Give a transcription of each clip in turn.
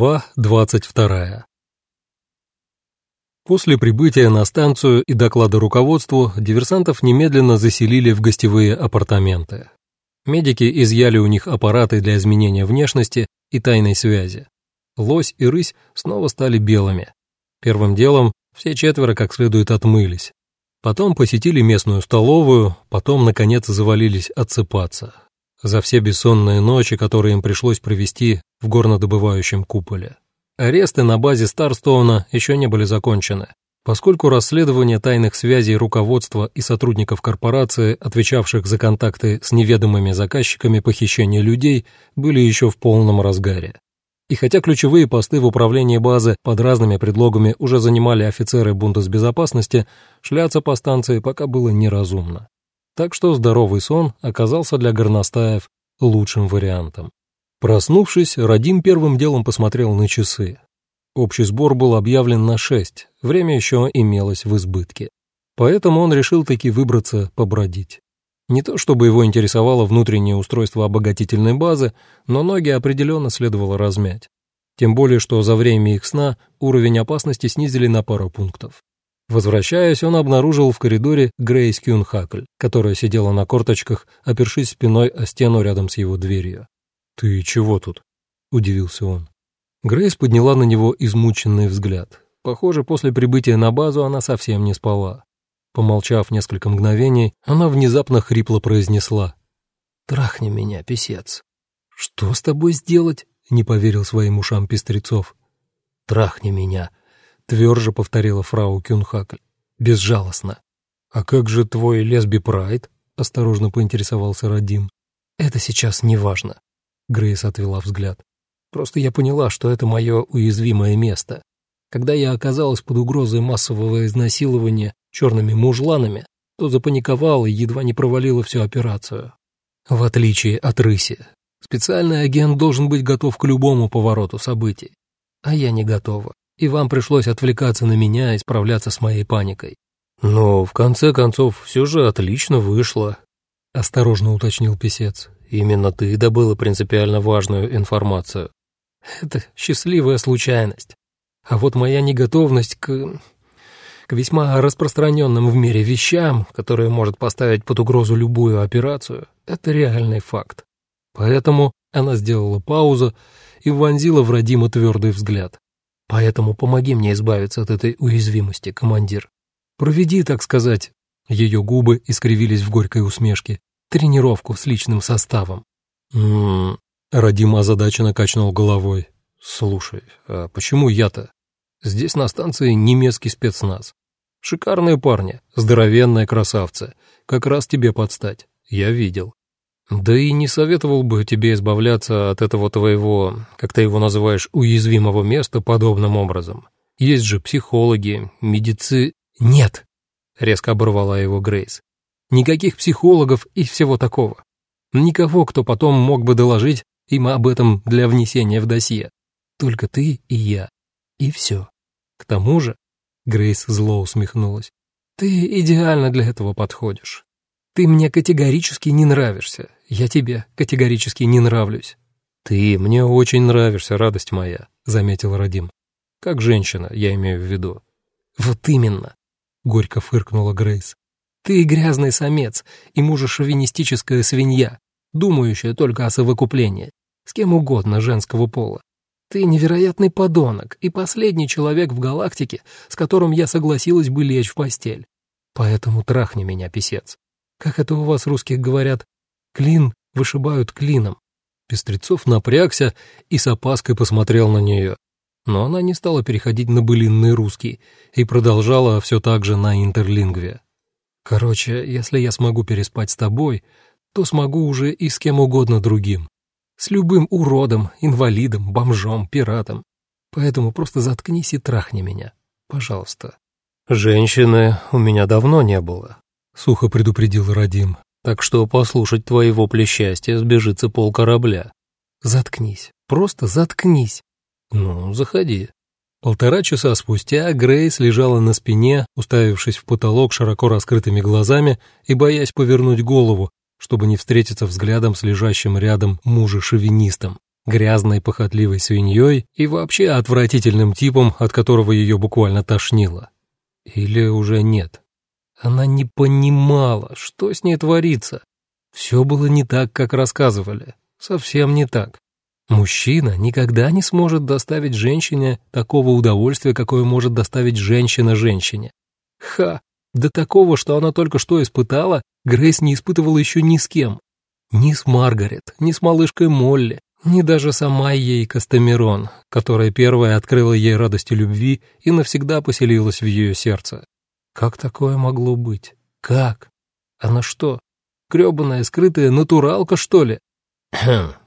Глава 22. После прибытия на станцию и доклада руководству диверсантов немедленно заселили в гостевые апартаменты. Медики изъяли у них аппараты для изменения внешности и тайной связи. Лось и рысь снова стали белыми. Первым делом все четверо как следует отмылись. Потом посетили местную столовую, потом, наконец, завалились отсыпаться за все бессонные ночи, которые им пришлось провести в горнодобывающем куполе. Аресты на базе Старстоуна еще не были закончены, поскольку расследование тайных связей руководства и сотрудников корпорации, отвечавших за контакты с неведомыми заказчиками похищения людей, были еще в полном разгаре. И хотя ключевые посты в управлении базы под разными предлогами уже занимали офицеры Бундесбезопасности, шляться по станции пока было неразумно. Так что здоровый сон оказался для горностаев лучшим вариантом. Проснувшись, Радим первым делом посмотрел на часы. Общий сбор был объявлен на шесть, время еще имелось в избытке. Поэтому он решил таки выбраться побродить. Не то чтобы его интересовало внутреннее устройство обогатительной базы, но ноги определенно следовало размять. Тем более, что за время их сна уровень опасности снизили на пару пунктов. Возвращаясь, он обнаружил в коридоре Грейс Кюнхакль, которая сидела на корточках, опершись спиной о стену рядом с его дверью. «Ты чего тут?» — удивился он. Грейс подняла на него измученный взгляд. Похоже, после прибытия на базу она совсем не спала. Помолчав несколько мгновений, она внезапно хрипло произнесла. «Трахни меня, писец». «Что с тобой сделать?» — не поверил своим ушам Пестрецов. «Трахни меня», — тверже повторила фрау Кюнхакль. «Безжалостно». «А как же твой лесби-прайд?» — осторожно поинтересовался Радим. «Это сейчас не важно. Грейс отвела взгляд. «Просто я поняла, что это мое уязвимое место. Когда я оказалась под угрозой массового изнасилования черными мужланами, то запаниковала и едва не провалила всю операцию. В отличие от рыси, специальный агент должен быть готов к любому повороту событий. А я не готова, и вам пришлось отвлекаться на меня и справляться с моей паникой. Но, в конце концов, все же отлично вышло», — осторожно уточнил писец. Именно ты добыла принципиально важную информацию. Это счастливая случайность. А вот моя неготовность к... к весьма распространенным в мире вещам, которые может поставить под угрозу любую операцию, это реальный факт. Поэтому она сделала паузу и вонзила в Радима твердый взгляд. Поэтому помоги мне избавиться от этой уязвимости, командир. Проведи, так сказать. Ее губы искривились в горькой усмешке тренировку с личным составом. «М-м-м», Радим озадаченно качнул головой. «Слушай, а почему я-то? Здесь на станции немецкий спецназ. Шикарные парни, здоровенные красавцы, как раз тебе подстать, я видел. Да и не советовал бы тебе избавляться от этого твоего, как ты его называешь, уязвимого места подобным образом. Есть же психологи, медици...» «Нет!» — резко оборвала его Грейс. Никаких психологов и всего такого. Никого, кто потом мог бы доложить им об этом для внесения в досье. Только ты и я. И все. К тому же, Грейс зло усмехнулась, ты идеально для этого подходишь. Ты мне категорически не нравишься. Я тебе категорически не нравлюсь. Ты мне очень нравишься, радость моя, заметил Радим. Как женщина, я имею в виду. Вот именно, горько фыркнула Грейс. Ты грязный самец и мужешовинистическая свинья, думающая только о совокуплении, с кем угодно женского пола. Ты невероятный подонок и последний человек в галактике, с которым я согласилась бы лечь в постель. Поэтому трахни меня, писец. Как это у вас, русских, говорят? Клин вышибают клином. Пестрецов напрягся и с опаской посмотрел на нее. Но она не стала переходить на былинный русский и продолжала все так же на интерлингве. Короче, если я смогу переспать с тобой, то смогу уже и с кем угодно другим. С любым уродом, инвалидом, бомжом, пиратом. Поэтому просто заткнись и трахни меня. Пожалуйста. Женщины у меня давно не было, сухо предупредил Радим. Так что послушать твои вопли счастья сбежится пол корабля. Заткнись, просто заткнись. Ну, заходи. Полтора часа спустя Грейс лежала на спине, уставившись в потолок широко раскрытыми глазами и боясь повернуть голову, чтобы не встретиться взглядом с лежащим рядом мужа-шовинистом. грязной похотливой свиньей и вообще отвратительным типом, от которого ее буквально тошнило. Или уже нет? Она не понимала, что с ней творится. Все было не так, как рассказывали. Совсем не так. Мужчина никогда не сможет доставить женщине такого удовольствия, какое может доставить женщина женщине. Ха! До такого, что она только что испытала, Грейс не испытывала еще ни с кем. Ни с Маргарет, ни с малышкой Молли, ни даже сама ей Кастамерон, которая первая открыла ей радость любви и навсегда поселилась в ее сердце. Как такое могло быть? Как? Она что, грёбаная скрытая натуралка, что ли?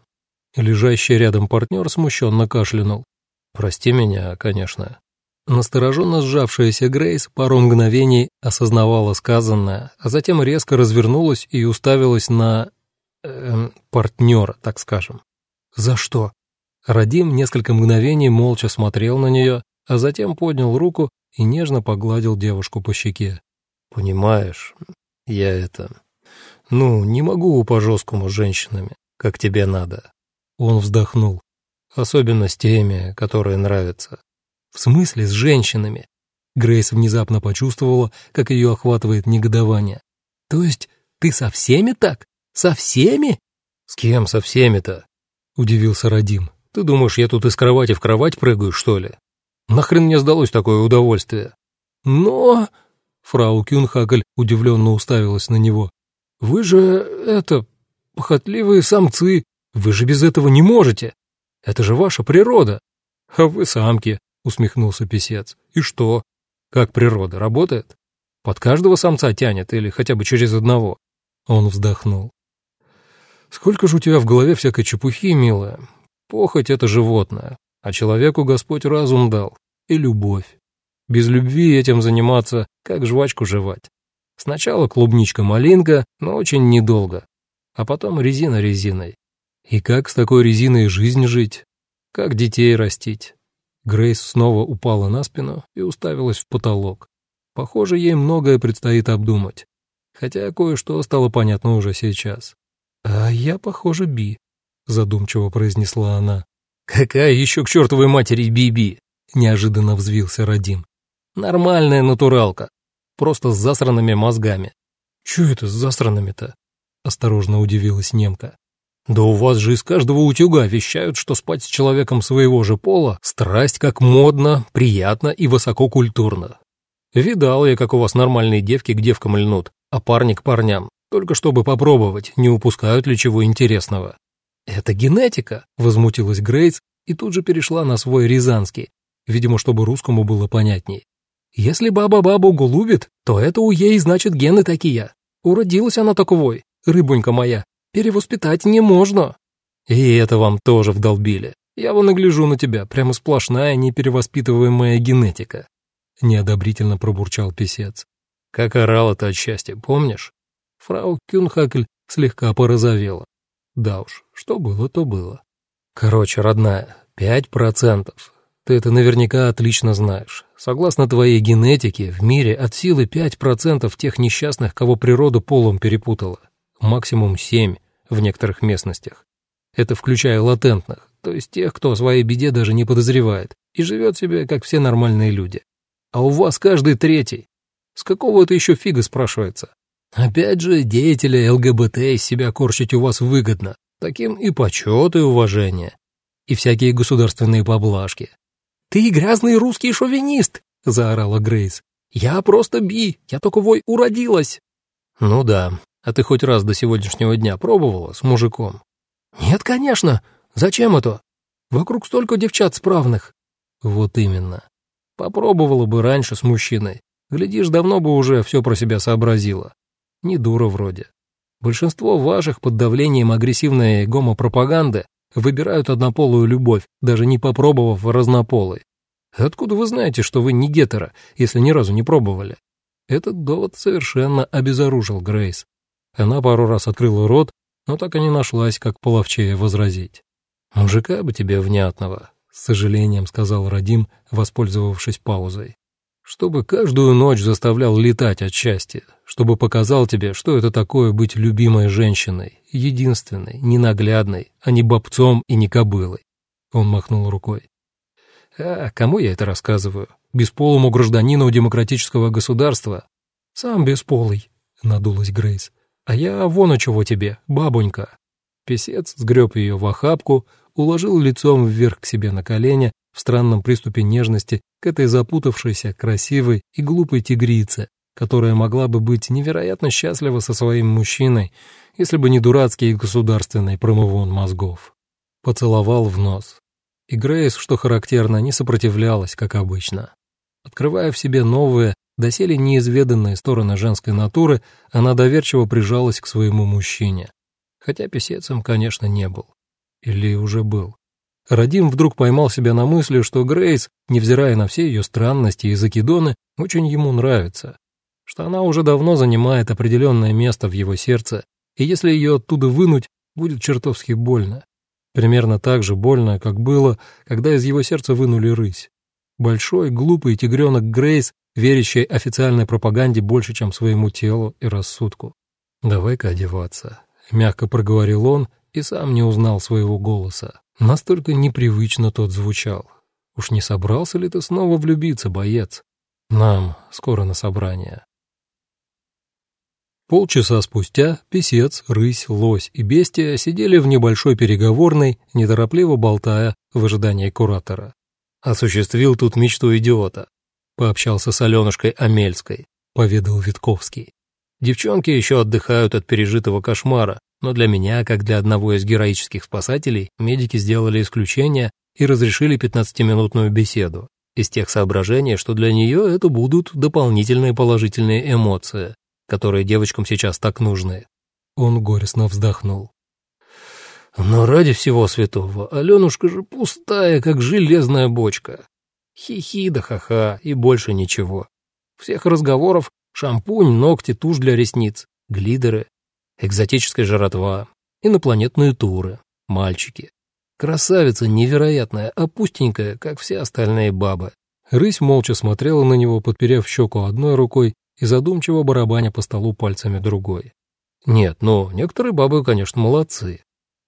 Лежащий рядом партнер смущенно кашлянул. «Прости меня, конечно». Настороженно сжавшаяся Грейс пару мгновений осознавала сказанное, а затем резко развернулась и уставилась на... Э, партнера, так скажем. «За что?» Радим несколько мгновений молча смотрел на нее, а затем поднял руку и нежно погладил девушку по щеке. «Понимаешь, я это... Ну, не могу по-жесткому с женщинами, как тебе надо». Он вздохнул. «Особенно с теми, которые нравятся». «В смысле с женщинами?» Грейс внезапно почувствовала, как ее охватывает негодование. «То есть ты со всеми так? Со всеми?» «С кем со всеми-то?» — удивился Радим. «Ты думаешь, я тут из кровати в кровать прыгаю, что ли? Нахрен мне сдалось такое удовольствие?» «Но...» — фрау Кюнхакль удивленно уставилась на него. «Вы же, это, похотливые самцы, вы же без этого не можете. Это же ваша природа». «А вы самки», — усмехнулся писец. «И что? Как природа, работает? Под каждого самца тянет или хотя бы через одного?» Он вздохнул. Сколько же у тебя в голове всякой чепухи, милая. Похоть — это животное, а человеку Господь разум дал и любовь. Без любви этим заниматься, как жвачку жевать. Сначала клубничка-малинка, но очень недолго, а потом резина резиной. И как с такой резиной жизнь жить? Как детей растить? Грейс снова упала на спину и уставилась в потолок. Похоже, ей многое предстоит обдумать. Хотя кое-что стало понятно уже сейчас. «А я, похоже, Би», — задумчиво произнесла она. «Какая еще к чертовой матери Биби?» — неожиданно взвился Радим. «Нормальная натуралка, просто с засранными мозгами». «Чё это с засранными-то?» — осторожно удивилась немка. «Да у вас же из каждого утюга вещают, что спать с человеком своего же пола — страсть как модно, приятно и высококультурно. Видал я, как у вас нормальные девки к девкам льнут, а парни к парням. Только чтобы попробовать, не упускают ли чего интересного. «Это генетика», — возмутилась Грейс и тут же перешла на свой рязанский, видимо, чтобы русскому было понятней. «Если баба бабу голубит, то это у ей, значит, гены такие. Уродилась она таковой, рыбонька моя. Перевоспитать не можно». «И это вам тоже вдолбили. Я вон и гляжу на тебя, прямо сплошная неперевоспитываемая генетика», — неодобрительно пробурчал писец. «Как орала-то от счастья, помнишь?» Фрау Кюнхакль слегка порозовела. Да уж, что было, то было. Короче, родная, пять процентов. Ты это наверняка отлично знаешь. Согласно твоей генетике, в мире от силы пять процентов тех несчастных, кого природа полом перепутала. Максимум семь в некоторых местностях. Это включая латентных, то есть тех, кто о своей беде даже не подозревает и живет себе, как все нормальные люди. А у вас каждый третий. С какого это еще фига спрашивается? Опять же, деятели ЛГБТ из себя корчить у вас выгодно. Таким и почет, и уважение. И всякие государственные поблажки. «Ты грязный русский шовинист!» — заорала Грейс. «Я просто би, я только вой уродилась!» «Ну да, а ты хоть раз до сегодняшнего дня пробовала с мужиком?» «Нет, конечно. Зачем это? Вокруг столько девчат справных». «Вот именно. Попробовала бы раньше с мужчиной. Глядишь, давно бы уже все про себя сообразила. Не дура вроде. Большинство ваших под давлением агрессивной гомопропаганды выбирают однополую любовь, даже не попробовав разнополой. Откуда вы знаете, что вы не гетеро, если ни разу не пробовали? Этот довод совершенно обезоружил Грейс. Она пару раз открыла рот, но так и не нашлась, как половчее возразить. «Мужика бы тебе внятного», — с сожалением сказал Радим, воспользовавшись паузой. чтобы каждую ночь заставлял летать от счастья, чтобы показал тебе, что это такое быть любимой женщиной, единственной, ненаглядной, а не бобцом и не кобылой. Он махнул рукой. А кому я это рассказываю? Бесполому гражданину демократического государства? Сам бесполый, надулась Грейс. А я вон о чего тебе, бабонька. Песец сгреб ее в охапку, уложил лицом вверх к себе на колени в странном приступе нежности к этой запутавшейся, красивой и глупой тигрице, которая могла бы быть невероятно счастлива со своим мужчиной, если бы не дурацкий государственный промывон мозгов. Поцеловал в нос. И Грейс, что характерно, не сопротивлялась, как обычно. Открывая в себе новые, доселе неизведанные стороны женской натуры, она доверчиво прижалась к своему мужчине. Хотя писецем, конечно, не был. Или уже был. Радим вдруг поймал себя на мысли, что Грейс, невзирая на все ее странности и закидоны, очень ему нравится, что она уже давно занимает определенное место в его сердце, и если ее оттуда вынуть, будет чертовски больно. Примерно так же больно, как было, когда из его сердца вынули рысь. Большой, глупый тигренок Грейс, верящий официальной пропаганде больше, чем своему телу и рассудку. «Давай-ка одеваться», — мягко проговорил он и сам не узнал своего голоса. Настолько непривычно тот звучал. Уж не собрался ли ты снова влюбиться, боец? Нам скоро на собрание. Полчаса спустя писец, рысь, лось и бестия сидели в небольшой переговорной, неторопливо болтая в ожидании куратора. «Осуществил тут мечту идиота», — пообщался с Аленушкой Амельской, — поведал Витковский. «Девчонки еще отдыхают от пережитого кошмара, но для меня, как для одного из героических спасателей, медики сделали исключение и разрешили 15-минутную беседу. Из тех соображений, что для нее это будут дополнительные положительные эмоции, которые девочкам сейчас так нужны. Он горестно вздохнул. Но ради всего святого, Аленушка же пустая, как железная бочка. Хи-хи да ха-ха и больше ничего. Всех разговоров шампунь, ногти, тушь для ресниц, глидеры экзотическая жратва, инопланетные туры, мальчики. Красавица невероятная, а пустенькая, как все остальные бабы. Рысь молча смотрела на него, подперев щеку одной рукой и задумчиво барабаня по столу пальцами другой. Нет, ну, некоторые бабы, конечно, молодцы.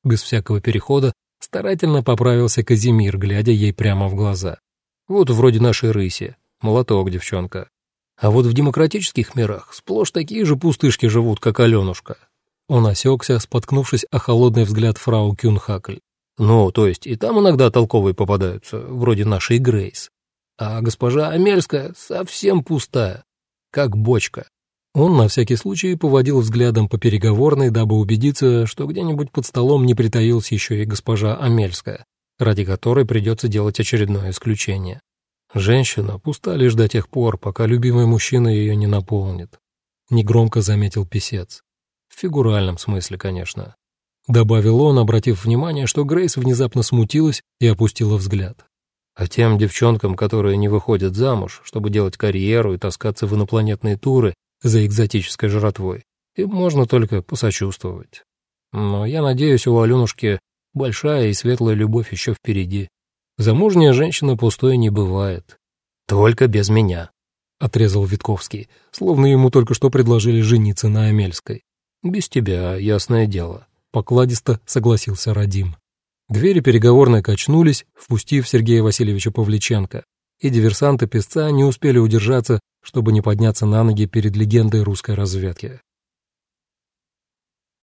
Без всякого перехода старательно поправился Казимир, глядя ей прямо в глаза. Вот вроде нашей рыси, молоток, девчонка. А вот в демократических мирах сплошь такие же пустышки живут, как Аленушка. Он осекся, споткнувшись о холодный взгляд фрау Кюнхакль. «Ну, то есть и там иногда толковые попадаются, вроде нашей Грейс. А госпожа Амельская совсем пустая, как бочка». Он на всякий случай поводил взглядом по переговорной, дабы убедиться, что где-нибудь под столом не притаилась еще и госпожа Амельская, ради которой придется делать очередное исключение. Женщина пуста лишь до тех пор, пока любимый мужчина ее не наполнит. Негромко заметил писец. В фигуральном смысле, конечно. Добавил он, обратив внимание, что Грейс внезапно смутилась и опустила взгляд. А тем девчонкам, которые не выходят замуж, чтобы делать карьеру и таскаться в инопланетные туры за экзотической жратвой, им можно только посочувствовать. Но я надеюсь, у Аленушки большая и светлая любовь еще впереди. Замужняя женщина пустой не бывает. Только без меня, — отрезал Витковский, словно ему только что предложили жениться на Амельской. «Без тебя, ясное дело», — покладисто согласился Радим. Двери переговорной качнулись, впустив Сергея Васильевича Павличенко, и диверсанты песца не успели удержаться, чтобы не подняться на ноги перед легендой русской разведки.